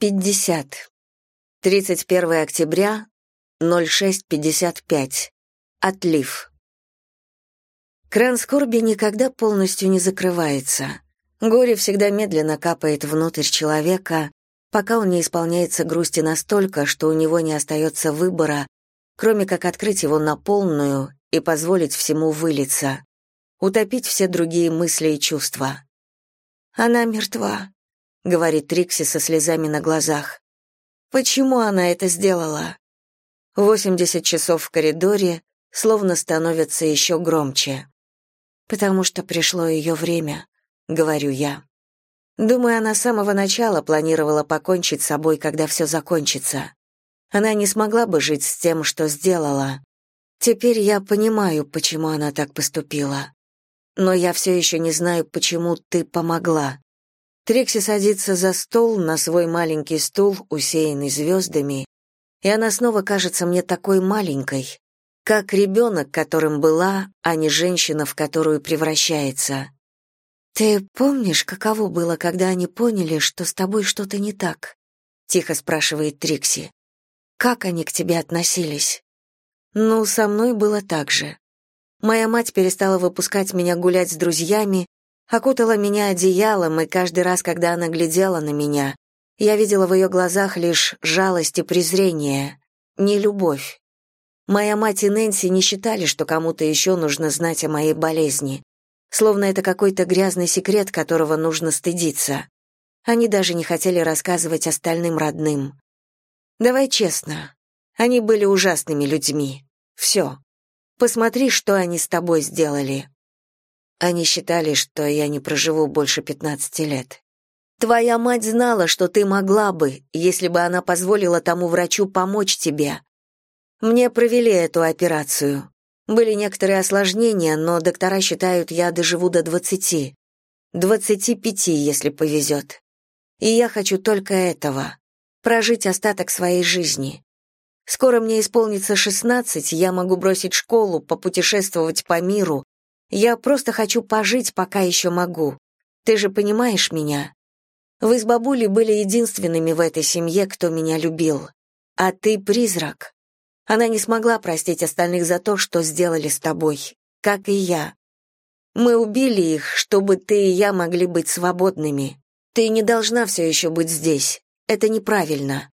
50. 31 октября, 06.55. Отлив. Кран скорби никогда полностью не закрывается. Горе всегда медленно капает внутрь человека, пока он не исполняется грусти настолько, что у него не остается выбора, кроме как открыть его на полную и позволить всему вылиться, утопить все другие мысли и чувства. «Она мертва», — говорит Трикси со слезами на глазах. Почему она это сделала? 80 часов в коридоре словно становятся еще громче. Потому что пришло ее время, говорю я. Думаю, она с самого начала планировала покончить с собой, когда все закончится. Она не смогла бы жить с тем, что сделала. Теперь я понимаю, почему она так поступила. Но я все еще не знаю, почему ты помогла. Трикси садится за стол на свой маленький стул, усеянный звездами, и она снова кажется мне такой маленькой, как ребенок, которым была, а не женщина, в которую превращается. «Ты помнишь, каково было, когда они поняли, что с тобой что-то не так?» — тихо спрашивает Трикси. «Как они к тебе относились?» «Ну, со мной было так же. Моя мать перестала выпускать меня гулять с друзьями, окутала меня одеялом, и каждый раз, когда она глядела на меня, я видела в ее глазах лишь жалость и презрение, не любовь. Моя мать и Нэнси не считали, что кому-то еще нужно знать о моей болезни, словно это какой-то грязный секрет, которого нужно стыдиться. Они даже не хотели рассказывать остальным родным. Давай честно, они были ужасными людьми. Все. Посмотри, что они с тобой сделали. Они считали, что я не проживу больше 15 лет. Твоя мать знала, что ты могла бы, если бы она позволила тому врачу помочь тебе. Мне провели эту операцию. Были некоторые осложнения, но доктора считают, я доживу до 20. 25, если повезет. И я хочу только этого прожить остаток своей жизни. Скоро мне исполнится 16, я могу бросить школу, попутешествовать по миру, я просто хочу пожить, пока еще могу. Ты же понимаешь меня? Вы с бабулей были единственными в этой семье, кто меня любил. А ты призрак. Она не смогла простить остальных за то, что сделали с тобой, как и я. Мы убили их, чтобы ты и я могли быть свободными. Ты не должна все еще быть здесь. Это неправильно.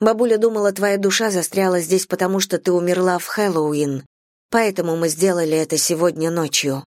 Бабуля думала, твоя душа застряла здесь, потому что ты умерла в Хэллоуин. Поэтому мы сделали это сегодня ночью.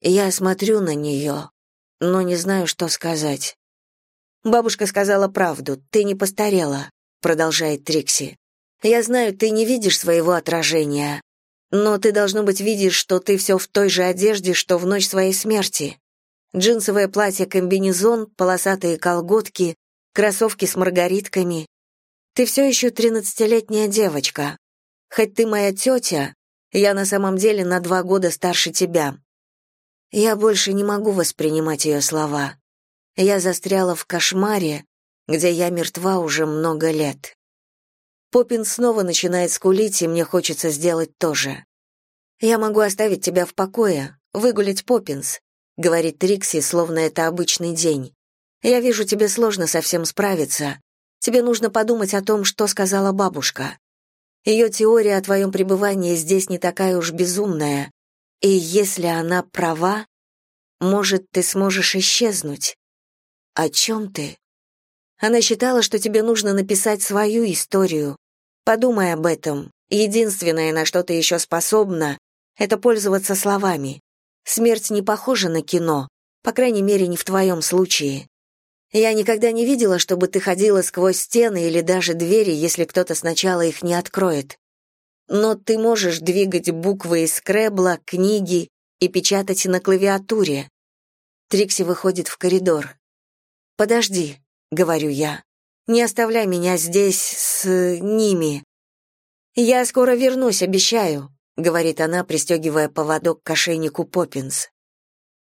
Я смотрю на нее, но не знаю, что сказать. Бабушка сказала правду, ты не постарела, продолжает Трикси. Я знаю, ты не видишь своего отражения, но ты должно быть видишь, что ты все в той же одежде, что в ночь своей смерти. Джинсовое платье-комбинезон, полосатые колготки, кроссовки с маргаритками. Ты все еще тринадцатилетняя девочка. Хоть ты моя тетя, я на самом деле на два года старше тебя. Я больше не могу воспринимать ее слова. Я застряла в кошмаре, где я мертва уже много лет. Поппин снова начинает скулить, и мне хочется сделать то же. «Я могу оставить тебя в покое, выгулять Поппинс», — говорит Трикси, словно это обычный день. «Я вижу, тебе сложно совсем справиться. Тебе нужно подумать о том, что сказала бабушка. Ее теория о твоем пребывании здесь не такая уж безумная. И если она права, может, ты сможешь исчезнуть. О чем ты? Она считала, что тебе нужно написать свою историю. Подумай об этом. Единственное, на что ты еще способна, это пользоваться словами. Смерть не похожа на кино, по крайней мере, не в твоем случае. Я никогда не видела, чтобы ты ходила сквозь стены или даже двери, если кто-то сначала их не откроет. Но ты можешь двигать буквы из скребла, книги и печатать на клавиатуре. Трикси выходит в коридор. «Подожди», — говорю я. «Не оставляй меня здесь с ними». «Я скоро вернусь, обещаю», — говорит она, пристегивая поводок к ошейнику Поппинс.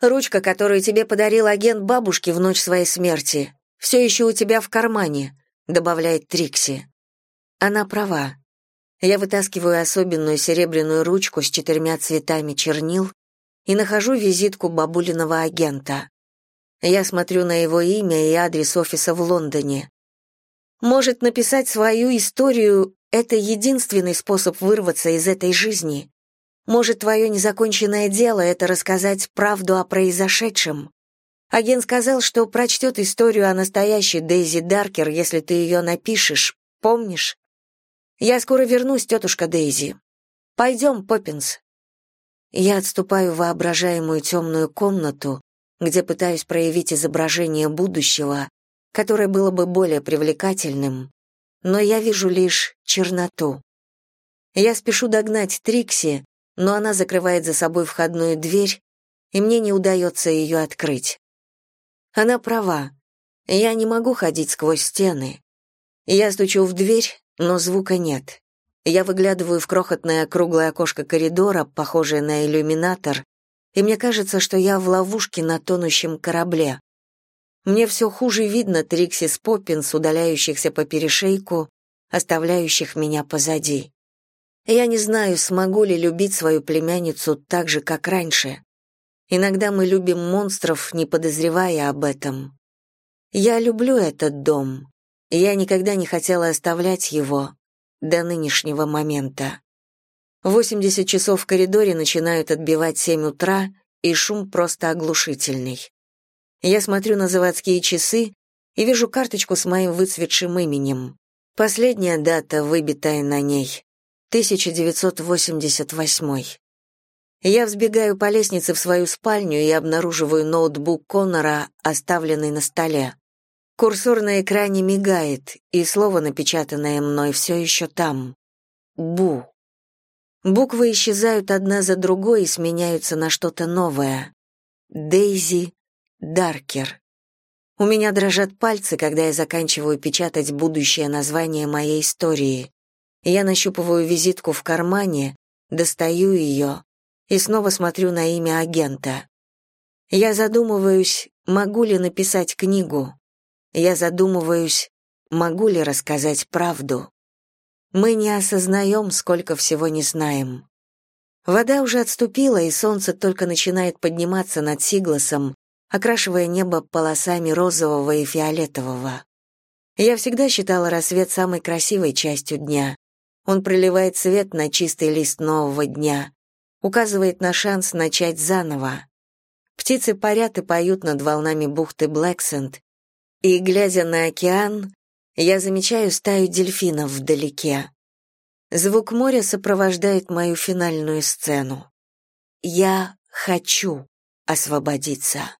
Ручка, которую тебе подарил агент бабушки в ночь своей смерти, все еще у тебя в кармане», — добавляет Трикси. Она права. Я вытаскиваю особенную серебряную ручку с четырьмя цветами чернил и нахожу визитку бабулиного агента. Я смотрю на его имя и адрес офиса в Лондоне. Может, написать свою историю — это единственный способ вырваться из этой жизни. Может, твое незаконченное дело — это рассказать правду о произошедшем. Агент сказал, что прочтет историю о настоящей Дейзи Даркер, если ты ее напишешь. Помнишь? Я скоро вернусь, тетушка Дейзи. Пойдем, Поппинс. Я отступаю в воображаемую темную комнату, где пытаюсь проявить изображение будущего, которое было бы более привлекательным, но я вижу лишь черноту. Я спешу догнать Трикси, но она закрывает за собой входную дверь, и мне не удается ее открыть. Она права. Я не могу ходить сквозь стены. Я стучу в дверь, но звука нет. Я выглядываю в крохотное круглое окошко коридора, похожее на иллюминатор, и мне кажется, что я в ловушке на тонущем корабле. Мне все хуже видно Трикси с Поппинс, удаляющихся по перешейку, оставляющих меня позади. Я не знаю, смогу ли любить свою племянницу так же, как раньше. Иногда мы любим монстров, не подозревая об этом. Я люблю этот дом. Я никогда не хотела оставлять его до нынешнего момента. 80 часов в коридоре начинают отбивать 7 утра, и шум просто оглушительный. Я смотрю на заводские часы и вижу карточку с моим выцветшим именем. Последняя дата, выбитая на ней 1988. Я взбегаю по лестнице в свою спальню и обнаруживаю ноутбук Коннора, оставленный на столе. Курсор на экране мигает, и слово, напечатанное мной, все еще там. Бу. Буквы исчезают одна за другой и сменяются на что-то новое. Дейзи Даркер. У меня дрожат пальцы, когда я заканчиваю печатать будущее название моей истории. Я нащупываю визитку в кармане, достаю ее и снова смотрю на имя агента. Я задумываюсь, могу ли написать книгу. Я задумываюсь, могу ли рассказать правду. Мы не осознаем, сколько всего не знаем. Вода уже отступила, и солнце только начинает подниматься над Сигласом, окрашивая небо полосами розового и фиолетового. Я всегда считала рассвет самой красивой частью дня, он проливает свет на чистый лист нового дня, указывает на шанс начать заново. Птицы парят и поют над волнами бухты Блэксенд, и, глядя на океан, я замечаю стаю дельфинов вдалеке. Звук моря сопровождает мою финальную сцену. Я хочу освободиться.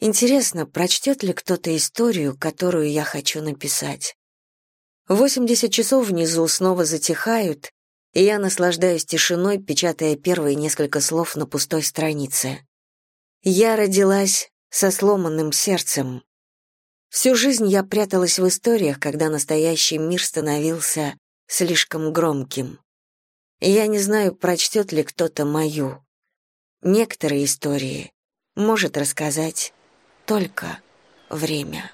Интересно, прочтет ли кто-то историю, которую я хочу написать? Восемьдесят часов внизу снова затихают, и я наслаждаюсь тишиной, печатая первые несколько слов на пустой странице. Я родилась со сломанным сердцем. Всю жизнь я пряталась в историях, когда настоящий мир становился слишком громким. я не знаю, прочтет ли кто-то мою. Некоторые истории может рассказать только время.